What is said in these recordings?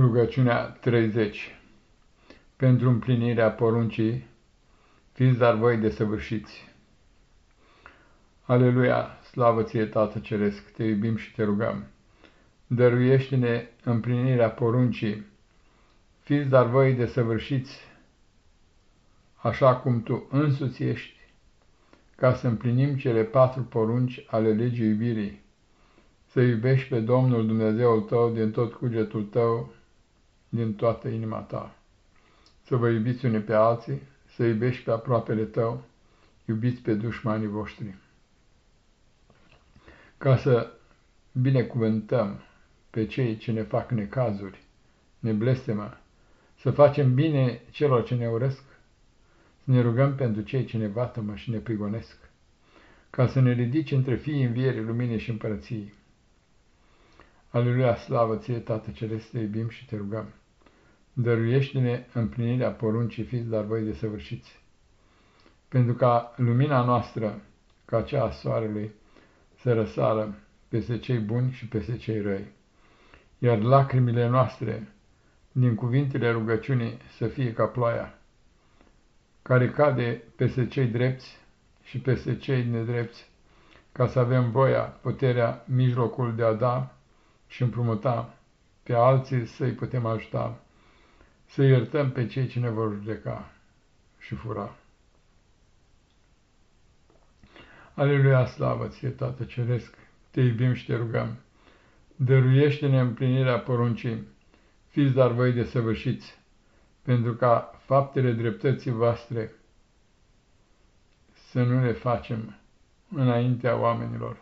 Rugăciunea 30 Pentru împlinirea poruncii, fiți dar voi desăvârșiți. Aleluia, slavă ție, Tată Ceresc, te iubim și te rugăm. Dăruiește-ne împlinirea poruncii, fiți dar voi desăvârșiți, așa cum tu însuți ești, ca să împlinim cele patru porunci ale legii iubirii, să iubești pe Domnul Dumnezeul tău din tot cugetul tău, din toată inima ta. Să vă iubiți unii pe alții, să iubești pe aproapele tău, iubiți pe dușmanii voștri. Ca să binecuvântăm pe cei ce ne fac necazuri, ne blestemă, să facem bine celor ce ne urăsc, să ne rugăm pentru cei ce ne vatămă și ne prigonesc, ca să ne ridici între fiii învierii luminii și împărăției. Aleluia, slavă ție, Tată Celeste, te iubim și te rugăm. Dăruiește-ne împlinirea poruncii, fiți dar voi desăvârșiți. Pentru ca lumina noastră, ca cea a soarelui, să răsară peste cei buni și peste cei răi. Iar lacrimile noastre, din cuvintele rugăciunii, să fie ca ploaia, care cade peste cei drepți și peste cei nedrepți, ca să avem voia, puterea, mijlocul de a da și împrumuta, pe alții să-i putem ajuta, să iertăm pe cei ce ne vor judeca și fura. Aleluia, slavă ție, Tată Ceresc, te iubim și te rugăm, dăruiește-ne împlinirea poruncii, fiți dar voi de săvârșiți, pentru ca faptele dreptății voastre să nu le facem înaintea oamenilor,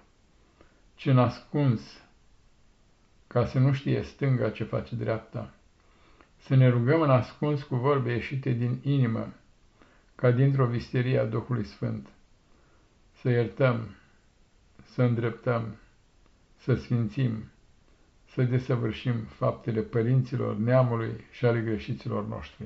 ci ascuns ca să nu știe stânga ce face dreapta. Să ne rugăm în ascuns cu vorbe ieșite din inimă, ca dintr-o visterie a Duhului Sfânt. Să iertăm, să îndreptăm, să sfințim, să desăvârșim faptele părinților, neamului și ale greșiților noștri.